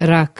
рак.